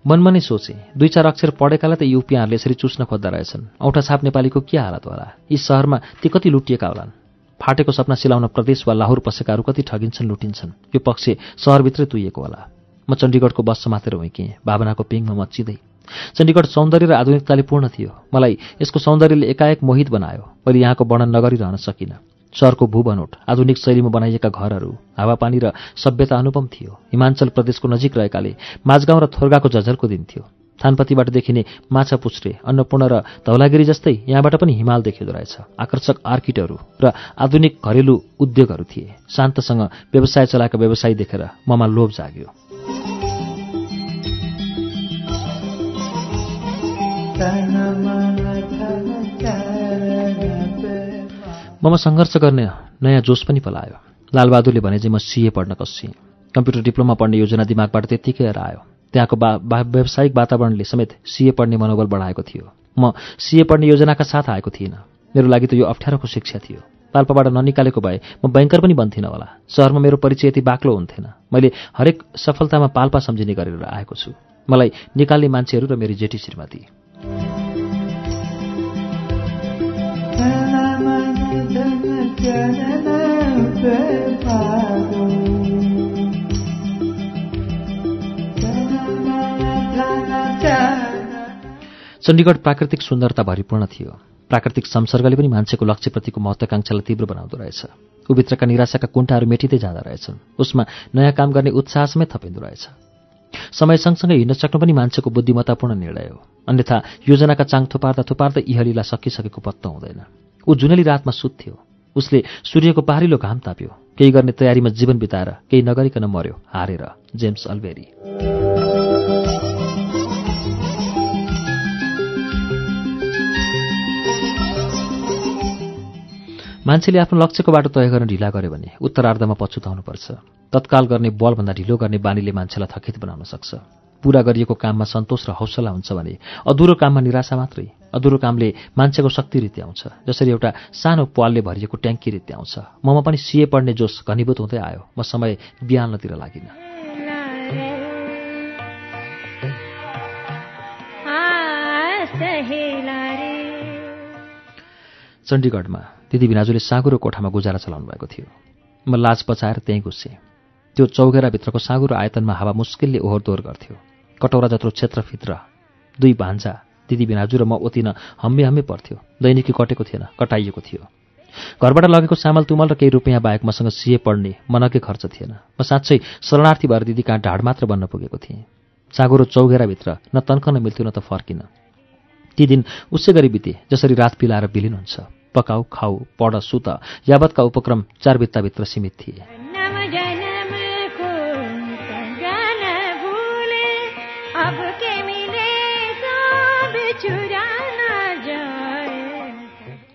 मनमा नै सोचे दुई चार अक्षर पढेकालाई त युपियाहरूले यसरी चुस्न खोज्दा रहेछन्। औठा छाप नेपालीको के हालत होला? यी सहरमा ती कति लुटिएका होलान्? फाटेको सपना सिलाउन प्रदेश वा लाहुर पसेकाहरू कति ठगिन्छन् लुटिन्छन्। यो पक्ष सहरभित्रै तुइएको होला। म चण्डीगढको बस समातेर हुइकेँ। भावनाको पिङमा मच्चिँदै चण्डीगढ सौन्दर्य र आधुनिकताले पूर्ण थियो। मलाई यसको सौन्दर्यले एकाएक मोहित बनायो मैले यहाँको वर्णन नगरिरहन सकिनँ। सहरको भूबनोट आधुनिक शैलीमा बनाइएका घरहरू हावापानी र सभ्यता अनुपम थियो। हिमाञ्चल प्रदेशको नजिक रहेकाले माझगाउँ र थोर्गाको झझलको दिन थियो। थानपतिबाट देखिने माछा पुछ्रे अन्नपूर्ण र धौलागिरी जस्तै यहाँबाट पनि हिमाल देखिँदो रहेछ। आकर्षक आर्किटहरू र आधुनिक घरेलु उद्योगहरू थिए। शान्तसँग व्यवसाय चलाएका व्यवसायी देखेर ममा लोभ जाग्यो। ममा सङ्घर्ष गर्ने नयाँ जोस पनि पलायो। लालबहादुरले भने चाहिँ म सिए पढ्न कसिएँ कम्प्युटर डिप्लोमा पढ्ने योजना दिमागबाट त्यत्तिकै आयो त्यहाँको व्यावसायिक वातावरणले समेत सिए पढ्ने मनोबल बढाएको थियो। म सिए पढ्ने योजनाका साथ आएको थिइनँ। मेरो लागि त यो अप्ठ्यारोको शिक्षा थियो। पाल्पाबाट ननिकालेको भए म ब्याङ्कर पनि बन्थिनँ होला। सहरमा मेरो परिचय यति बाक्लो हुन्थेन। मैले हरेक सफलतामा पाल्पा सम्झिने गरेर आएको छु। मलाई निकाल्ने मान्छेहरू र मेरी जेठी श्रीमती। चण्डीगढ प्राकृतिक सुन्दरता भरिपूर्ण थियो। प्राकृतिक संसर्गले पनि मान्छेको लक्ष्यप्रतिको महत्वाकांक्षालाई तीव्र बनाउँदो रहेछ। उभित्रका निराशाका कुण्ठाहरू मेटिँदै जाँदो रहेछन्। उसमा नयाँ काम गर्ने उत्साह समेत थपिँदो रहेछ। समय सँगसँगै हिँड्न सक्नु पनि मान्छेको बुद्धिमत्तापूर्ण निर्णय हो। अन्यथा योजनाका चाङ थुपार्दा थुपार्दा इहलीला सकिसकेको पत्तो हुँदैन। ऊ जुनेली रातमा सुत्थ्यो। उसले सूर्यको पारिलो घाम ताप्यो। केही गर्ने तयारीमा जीवन बिताएर केही नगरिकन मर्यो हारेर जेम्स अल्बेरी मान्छेले आफ्नो लक्ष्यको बाटो तय गर्न ढिला गर्यो भने उत्तरार्धमा पछुताउनुपर्छ। तत्काल गर्ने बलभन्दा ढिलो गर्ने बानीले मान्छेलाई थकित बनाउन सक्छ। पूरा गरिएको काममा सन्तोष र हौसला हुन्छ भने अधुरो काममा निराशा मात्रै अधुरो कामले मान्छेको शक्ति रित्याउँछ जसरी एउटा सानो पालले भरिएको ट्याङ्की रित्याउँछ ममा पनि सिए पढ्ने जोस घनीभूत हुँदै आयो। म समय बिहानतिर लागिनँ। चण्डीगढमा दिदी भिनाजुले साँगुरो कोठामा गुजारा चलाउनु भएको थियो। म लाज पचाएर त्यहीँ घुसेँ। त्यो चौघेराभित्रको साँगुरो आयतनमा हावा मुस्किलले ओहोरदोहोर गर्थ्यो। कटौरा जत्रो क्षेत्रभित्र दुई भान्जा दिदी भिनाजु र म ओतिन हम्मे हम्मे पर्थ्यो दैनिकी कटेको थिएन कटाइएको थियो। घरबाट लगेको सामल तुमल र केही रुपियाँ बाहेक मसँग सिए पढ्ने मनकै खर्च थिएन। म साँच्चै शरणार्थी भएर दिदी कहाँ ढाड मात्र बन्न पुगेको थिएँ। साँगुरो चौघेराभित्र न तन्खन मिल्थ्यो न त फर्किन। ती दिन उसै गरी बिते जसरी रात पिलाएर बिलिन हुन्छ। पकाऊ खाऊ पढ सुत यावतका उपक्रम चार भित्ताभित्र सीमित थिए।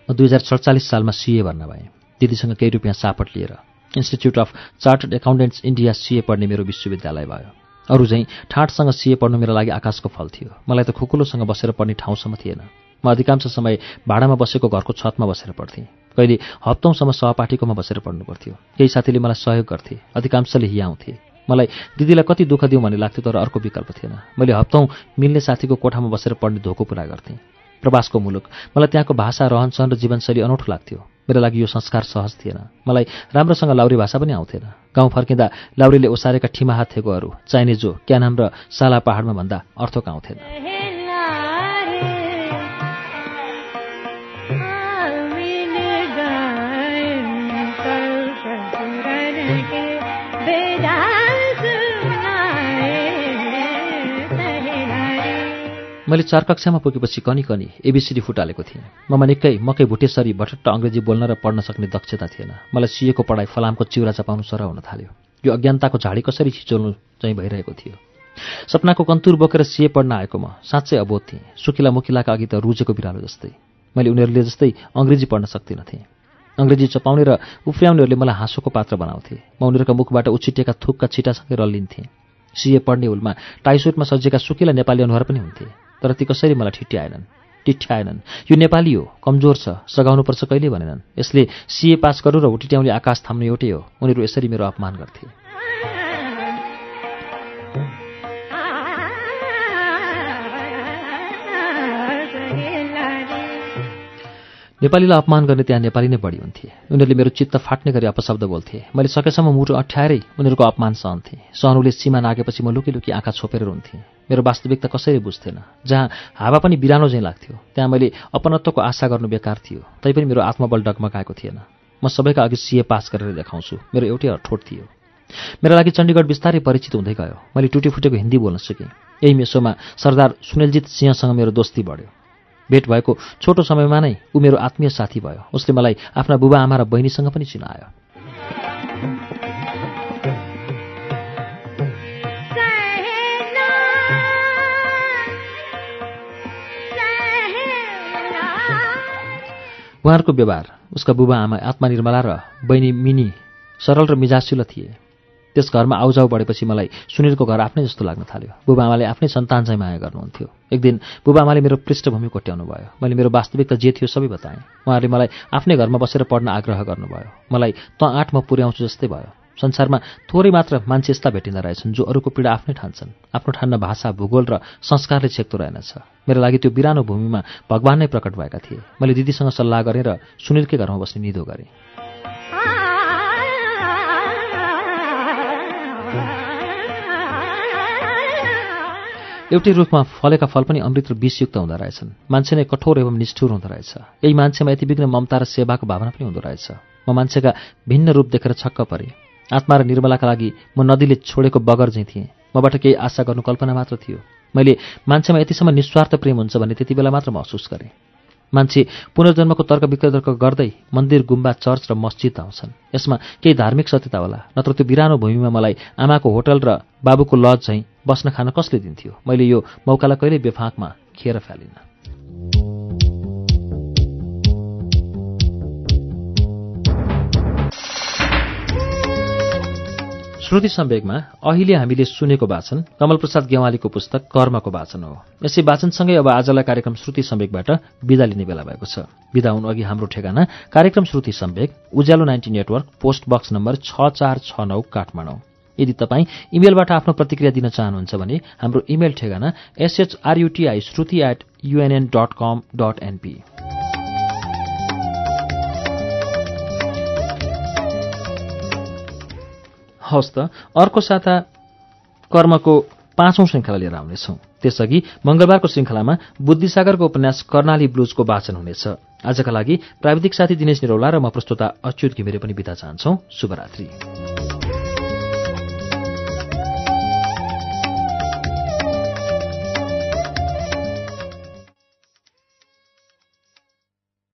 म दुई हजार सडचालिस सालमा सिए भर्ना भएँ। दिदीसँग केही रुपियाँ सापट लिएर Institute of Chartered Accountants India CA पढ्ने मेरो विश्वविद्यालय भयो। अरू चाहिँ ठाँटसँग सिए पढ्नु मेरो लागि आकाशको फल थियो। मलाई त खुकुलोसँग बसेर पढ्ने ठाउँसम्म थिएन। म अधिकांश समय भाडामा बसेको घरको छतमा बसेर पढ्थेँ। कहिले हप्तौँसम्म सहपाठीकोमा बसेर पढ्नु पर्थ्यो केही साथीले मलाई सहयोग गर्थे अधिकांशले हियाउँथे। मलाई दिदीलाई कति दुःख दिउँ भन्ने लाग्थ्यो तर अर्को विकल्प थिएन। मैले हप्तौँ मिल्ने साथीको कोठामा बसेर पढ्ने धोको पुरा गर्थेँ। प्रवासको मुलुक। मलाई त्यहाँको भाषा रहनसहन र जीवनशैली अनौठो लाग्थ्यो। मेरो लागि यो संस्कार सहज थिएन। मलाई राम्रोसँग लाउरी भाषा पनि आउँथेन। गाउँ फर्किँदा लाउरीले ओसारेका ठिमा हात थेगोहरू चाहिने जो क्यानाम र साला पहाडमा भन्दा अर्थक आउँथेन। मैले चार कक्षामा पुगेपछि कनी कनी एबिसिडी फुटालेको थिएँ। ममा निकै मकै भुटेसरी भटट्ट अङ्ग्रेजी बोल्न र पढ्न सक्ने दक्षता थिएन। मलाई सिएको पढाइ फलामको चिउरा चपाउनु सर हुन थाल्यो। यो अज्ञानताको झाडी कसरी छिचोल्नु चाहिँ भइरहेको थियो। सपनाको कन्तुर बोकेर सिए पढ्न आएको म साँच्चै अबोध थिएँ। सुकिला मुखिलाका अघि त रुजेको बिरालो जस्तै। मैले उनीहरूले जस्तै अङ्ग्रेजी पढ्न सक्दिनथेँ। अङ्ग्रेजी चपाउने र उफ्र्याउनेहरूले मलाई हाँसोको पात्र बनाउँथे। म उनीहरूका मुखबाट उछिटेका थुकका छिटासँगै रल्लिन्थेँ। सिए पढ्ने हुलमा टाइसुटमा सजिएका सुकिला नेपाली अनुहार पनि हुन्थे। तर ती कसरी मलाई ठिट्याएनन्। टिठ्याएनन्। यो नेपाली हो कमजोर छ सघाउनुपर्छ कहिले भनेनन्। यसले सिए पास गरौँ र हुटिट्याउने आकाश थाम्नु एउटै हो। उनीहरू यसरी मेरो अपमान गर्थे। नेपालीलाई अपमान गर्ने त्यहाँ नेपाली नै बढी हुन्थे। उनीहरूले मेरो चित्त फाट्ने गरी अपशब्द बोल्थे। मैले सकेसम्म मुटु अठ्याएरै उनीहरूको अपमान सहन्थेँ। सहनुले सीमा नागेपछि म लुकी लुकी आँखा छोपेर रुन्थेँ। मेरो वास्तविकता कसरी बुझ्थेन। जहाँ हावा पनि बिरानो चाहिँ लाग्थ्यो त्यहाँ मैले अपनत्वको आशा गर्नु बेकार थियो। तैपनि मेरो आत्मबल डगमगाएको थिएन। म सबैका अघि सिए पास गरेर देखाउँछु। मेरो एउटै अठोट थियो। मेरा लागि चण्डीगढ बिस्तारै परिचित हुँदै गयो। मैले टुटी फुटेको हिन्दी बोल्न सिकेँ। यही मेसोमा सरदार सुनिलजित सिंहसँग मेरो दोस्ती बढ्यो। भेट भएको छोटो समयमा नै ऊ मेरो आत्मीय साथी भयो। उसले मलाई आफ्ना बुबा आमा र बहिनीसँग पनि चिनायो। उहाँहरूको व्यवहार उसका बुबा आमा आत्मनिर्मला र बहिनी मिनी सरल र मिजासिलो थिए। त्यस घरमा आउजाउ बढेपछि मलाई सुनिलको घर आफ्नै जस्तो लाग्न थाल्यो। बुबा आमाले आफ्नै सन्तान चाहिँ माया गर्नुहुन्थ्यो। एक दिन बुबा आमाले मेरो पृष्ठभूमि कोट्याउनु भयो। मैले मेरो वास्तविकता जे थियो सबै बताएँ। उहाँहरूले मलाई आफ्नै घरमा बसेर पढ्न आग्रह गर्नुभयो। मलाई त आठ म पुर्याउँछु जस्तै भयो। संसारमा थोरै मात्र मान्छे यस्ता भेटिँदा रहेछन् जो अरूको पीडा आफ्नै ठान्छन्। आफ्नो ठान्न भाषा भूगोल र संस्कारले छेक्तो रहेनछ। मेरो लागि त्यो बिरानो भूमिमा भगवान नै प्रकट भएका थिए। मैले दिदीसँग सल्लाह गरेँ र सुनिलकै घरमा बस्ने निदो गरेँ। एउटै रुखमा फलेका फल पनि अमृत र विषयुक्त हुँदो रहेछन्। मान्छे नै कठोर एवं निष्ठुर हुँदो रहेछ। यही मान्छेमा यति विघ्न ममता र सेवाको भावना पनि हुँदो रहेछ। म मान्छेका भिन्न रूप देखेर छक्क परेँ। आत्मा र निर्मलाका लागि म नदीले छोडेको बगर चाहिँ थिएँ। मबाट केही आशा गर्नु कल्पना मात्र थियो। मैले मान्छेमा यतिसम्म निस्वार्थ प्रेम हुन्छ भन्ने त्यति बेला मात्र महसुस गरेँ। मान्छे पुनर्जन्मको तर्क वितर्क गर्दै मन्दिर गुम्बा चर्च र मस्जिद आउँछन्। यसमा केही धार्मिक सत्यता होला नत्र त्यो बिरानो भूमिमा मलाई आमाको होटल र बाबुको लज झैँ बस्न खान कसले दिन्थ्यो? मैले यो मौकालाई कहिल्यै बेफाकमा खेर फालिनँ श्रुति सम्वेकमा अहिले हामीले सुनेको वाचन कमलप्रसाद गेवालीको पुस्तक कर्मको वाचन हो। यसै वाचनसँगै अब आजलाई कार्यक्रम श्रुति सम्वेकबाट विदा लिने बेला भएको छ। विदा हुनु अघि हाम्रो ठेगाना कार्यक्रम Shruti Samvek Ujyaalo ninety network post box number छ चार छ नौ काठमाडौँ। यदि तपाईँ इमेलबाट आफ्नो प्रतिक्रिया दिन चाहनुहुन्छ भने हाम्रो इमेल ठेगाना SHRUTI Shruti at UNN dot com dot NP हवस् त। अर्को साता कर्मको पाँचौं श्रृङ्खला लिएर आउनेछौँ। त्यसअघि मंगलबारको श्रृङ्खलामा बुद्धिसागरको उपन्यास कर्णाली ब्लुजको वाचन हुनेछ। आजका लागि प्राविधिक साथी दिनेश निरौला र म प्रस्तुता अच्युत घिमिरे पनि बिदा चाहन्छौ। शुभरात्री।